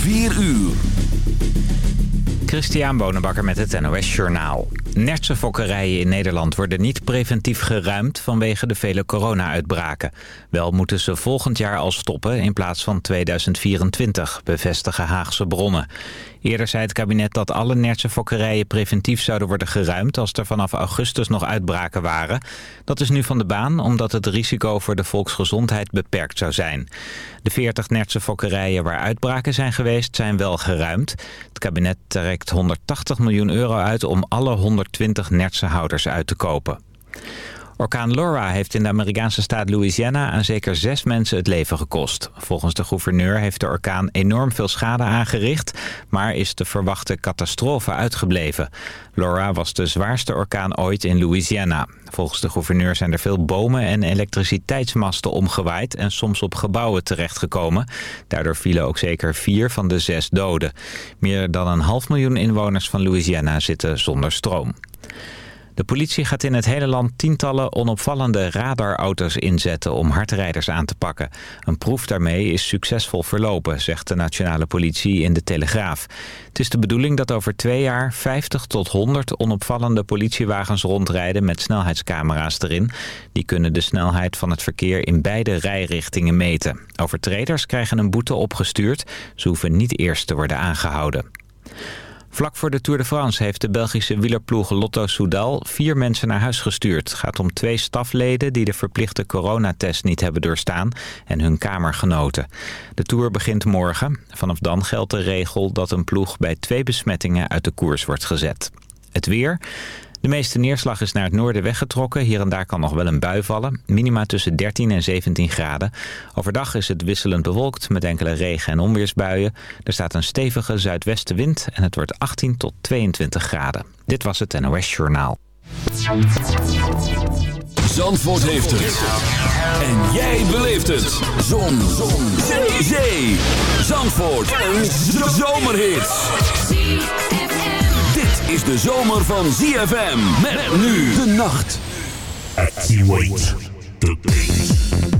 4 uur. Christian Bonenbakker met het NOS Journaal. Nertse fokkerijen in Nederland worden niet preventief geruimd vanwege de vele corona-uitbraken. Wel moeten ze volgend jaar al stoppen in plaats van 2024, bevestigen Haagse bronnen. Eerder zei het kabinet dat alle Nertse fokkerijen preventief zouden worden geruimd als er vanaf augustus nog uitbraken waren. Dat is nu van de baan omdat het risico voor de volksgezondheid beperkt zou zijn. De 40 Nertse fokkerijen waar uitbraken zijn geweest zijn wel geruimd. Het kabinet trekt 180 miljoen euro uit om alle 120 Nertse houders uit te kopen. Orkaan Laura heeft in de Amerikaanse staat Louisiana aan zeker zes mensen het leven gekost. Volgens de gouverneur heeft de orkaan enorm veel schade aangericht, maar is de verwachte catastrofe uitgebleven. Laura was de zwaarste orkaan ooit in Louisiana. Volgens de gouverneur zijn er veel bomen en elektriciteitsmasten omgewaaid en soms op gebouwen terechtgekomen. Daardoor vielen ook zeker vier van de zes doden. Meer dan een half miljoen inwoners van Louisiana zitten zonder stroom. De politie gaat in het hele land tientallen onopvallende radarauto's inzetten om hardrijders aan te pakken. Een proef daarmee is succesvol verlopen, zegt de nationale politie in de Telegraaf. Het is de bedoeling dat over twee jaar 50 tot 100 onopvallende politiewagens rondrijden met snelheidscamera's erin. Die kunnen de snelheid van het verkeer in beide rijrichtingen meten. Overtreders krijgen een boete opgestuurd. Ze hoeven niet eerst te worden aangehouden. Vlak voor de Tour de France heeft de Belgische wielerploeg Lotto Soudal vier mensen naar huis gestuurd. Het gaat om twee stafleden die de verplichte coronatest niet hebben doorstaan en hun kamergenoten. De Tour begint morgen. Vanaf dan geldt de regel dat een ploeg bij twee besmettingen uit de koers wordt gezet. Het weer... De meeste neerslag is naar het noorden weggetrokken. Hier en daar kan nog wel een bui vallen. Minima tussen 13 en 17 graden. Overdag is het wisselend bewolkt met enkele regen- en onweersbuien. Er staat een stevige zuidwestenwind en het wordt 18 tot 22 graden. Dit was het NOS Journaal. Zandvoort heeft het. En jij beleeft het. Zon. Zon. Zee. Zee. Zandvoort. Een zomerhit is de zomer van ZFM. Met nu de nacht. Activate the beat.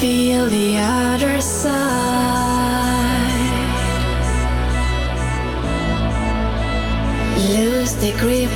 feel the other side. Lose the grip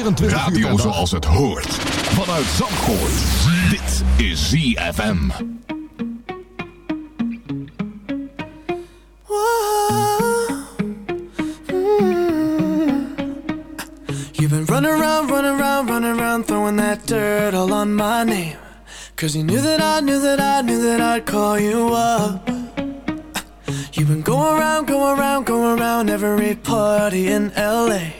24 Radio uur per zoals het hoort. Vanuit Zandvoort. Dit is ZFM. Hmm. You've been running around, running around, running around, throwing that dirt all on my name. Cause you knew that I knew that I knew that I'd call you up. You've been going around, going around, going around every party in LA.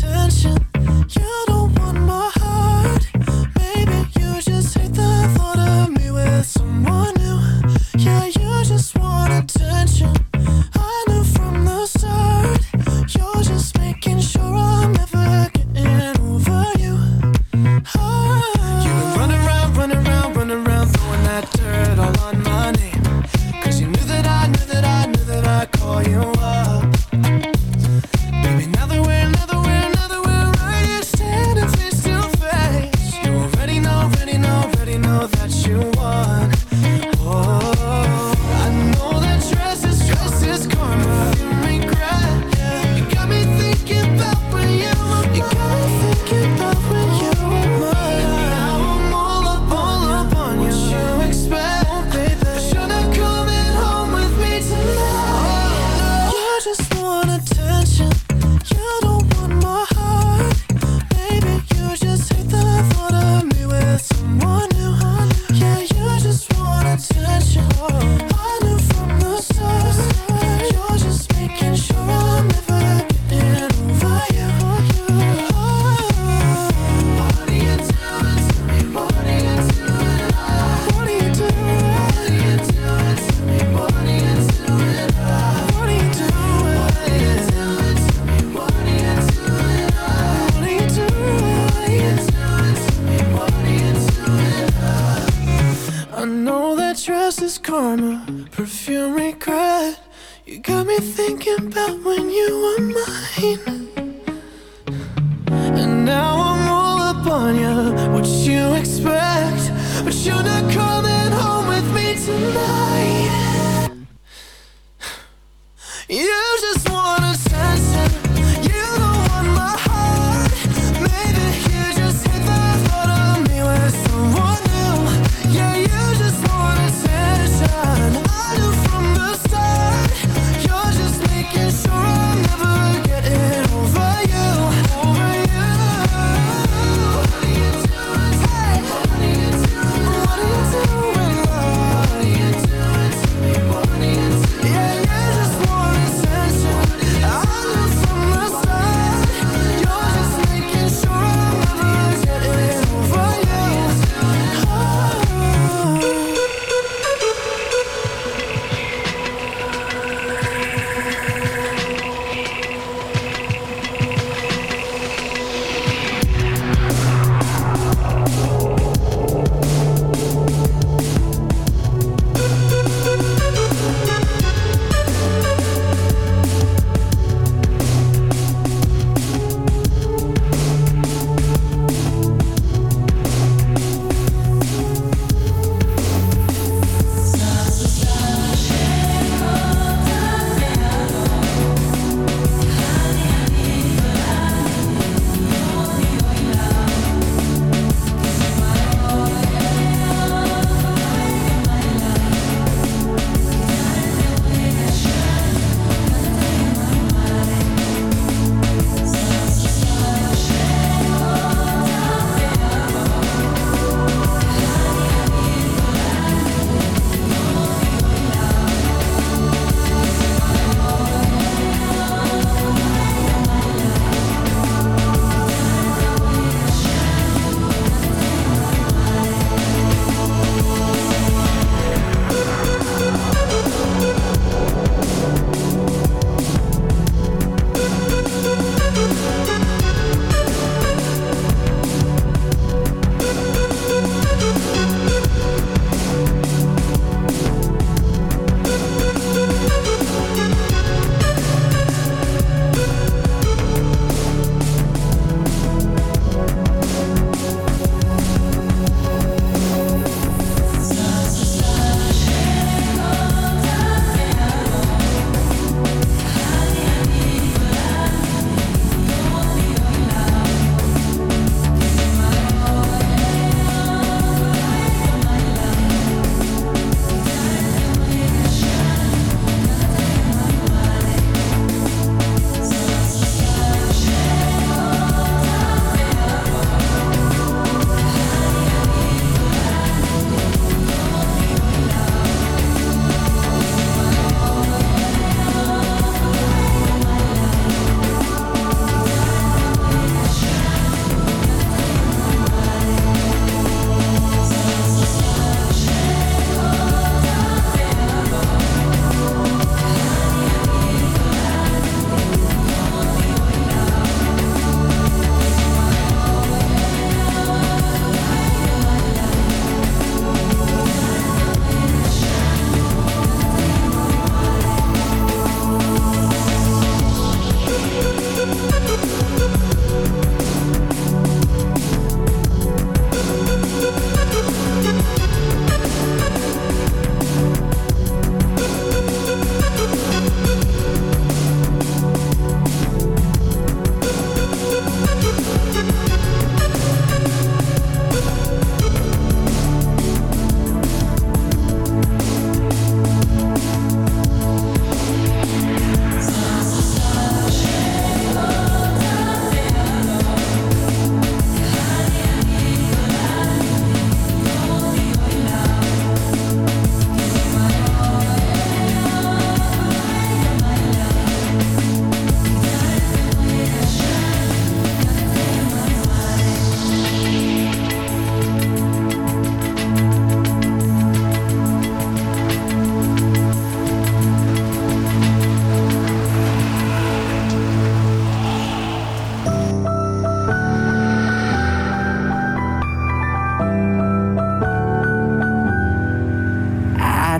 someone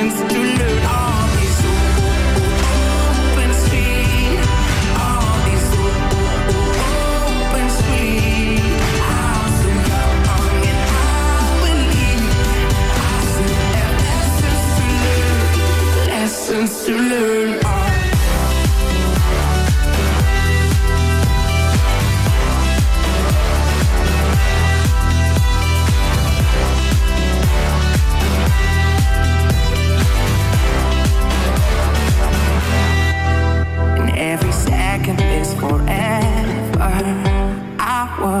lessons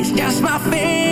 It's just my fate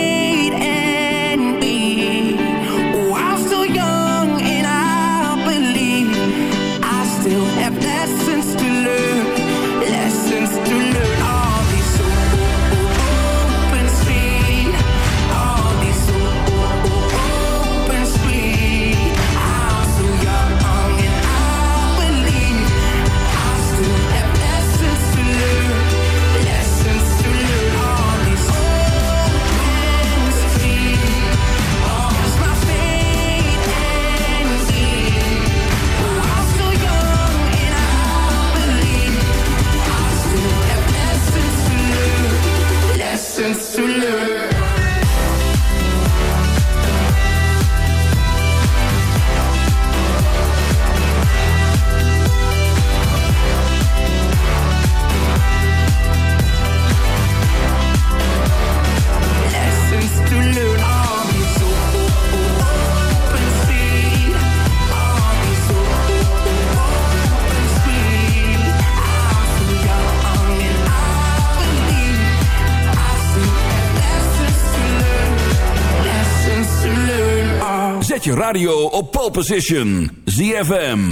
op pole position. ZFM.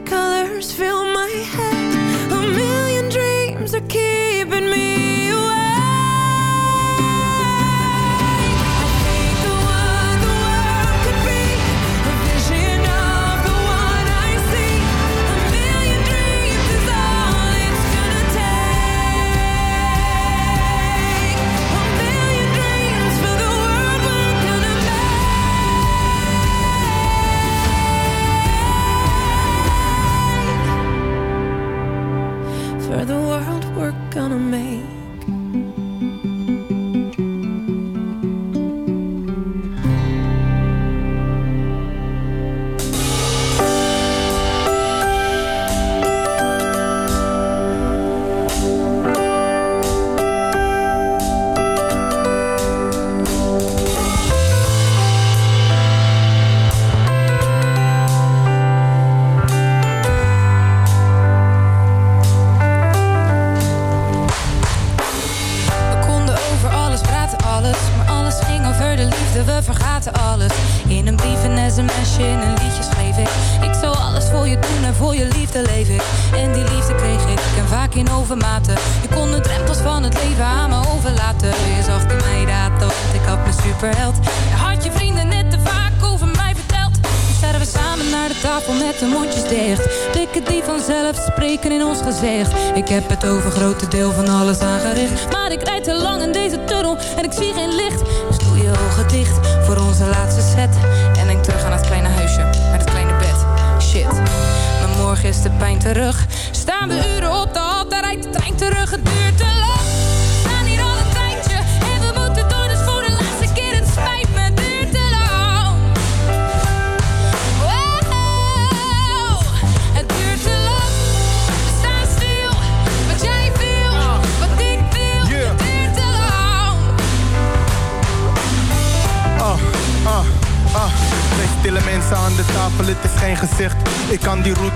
colors fill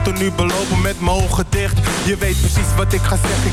auto nu belopen met mogen dicht. Je weet precies wat ik ga zeggen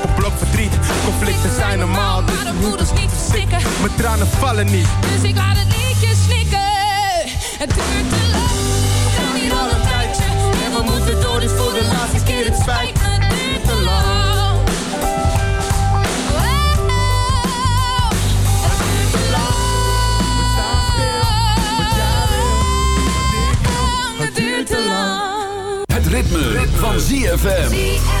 een blok verdriet. Conflicten zijn normaal, dus maar de voeders niet verstikken. mijn tranen vallen niet. Dus ik laat het liedje snikken. Het duurt te lang, we gaan hier al een tijdje. En we moeten door, dus voor de laatste keer het spijt me. Het duurt te lang. Wow, het duurt te lang. Het duurt te lang. Het ritme, van ZFM.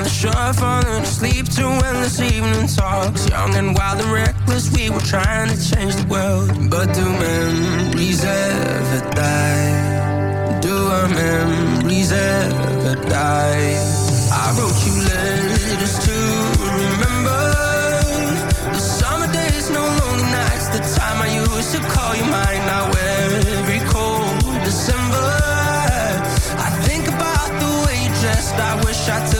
Down the shore, falling asleep to endless evening talks. Young and wild and reckless, we were trying to change the world. But do memories ever die? Do our memories ever die? I wrote you letters to remember the summer days, no lonely nights. The time I used to call you mine. Now every cold December, I think about the way you dressed. I wish I took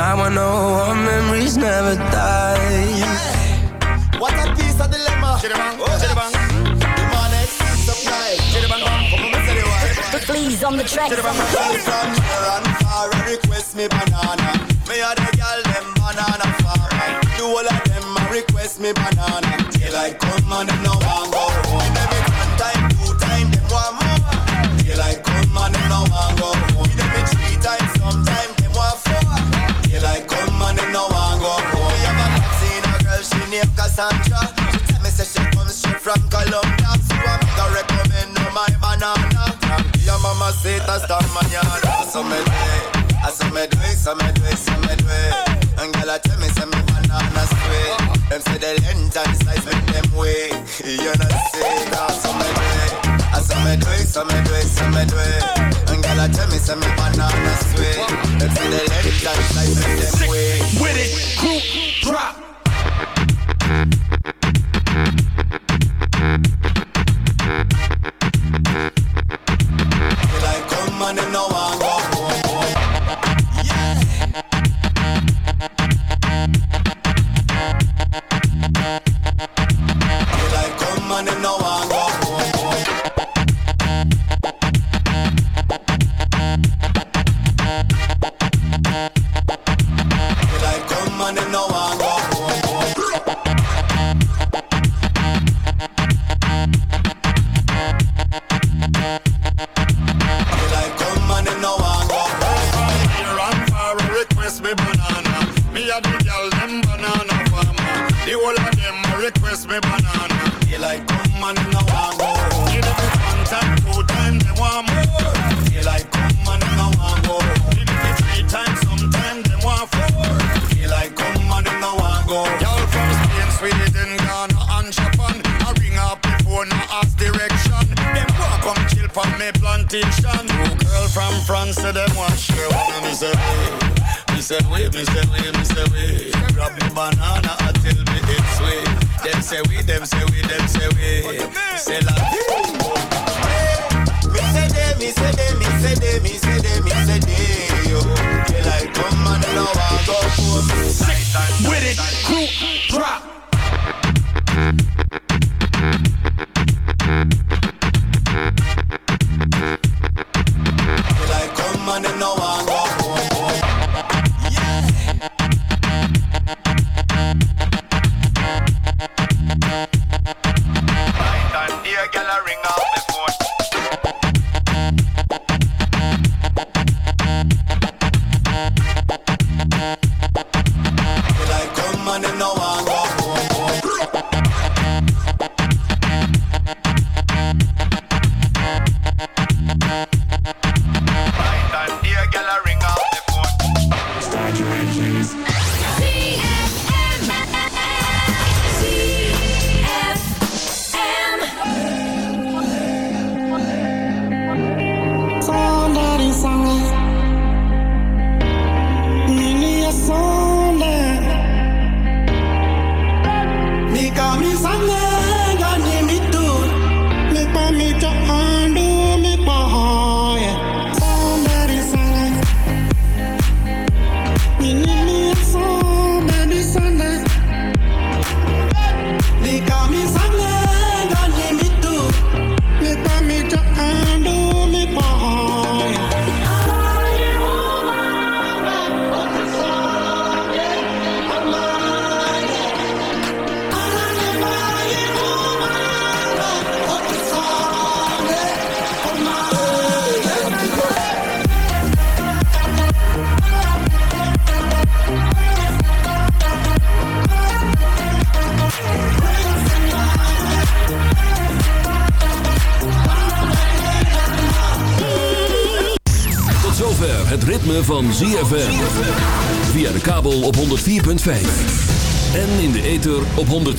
Now I know our memories never die. What a piece of dilemma. Oh, Chidabang. The man is supply. Chidabang. Come on, the word. The fleas on the track. Chidabang. Girl um, from near and far a request me banana. Me a the girl them banana farmer. The whole of them a request me banana. Daylight come and them no want go Cassandra. She tell me say she comes straight from Colombia. So I'm gonna recommend her my banana. Your mama say that's the manana. So me do it, I so me do it, so me do it, so me do it. And girl I tell me say me banana sweet. Them say the length and size make them way. You know say that so me do it. I so me do it, so me do it, so me do it. And girl I tell me say me banana sweet. Them say the length and size make them way. With it, group drop. Bye.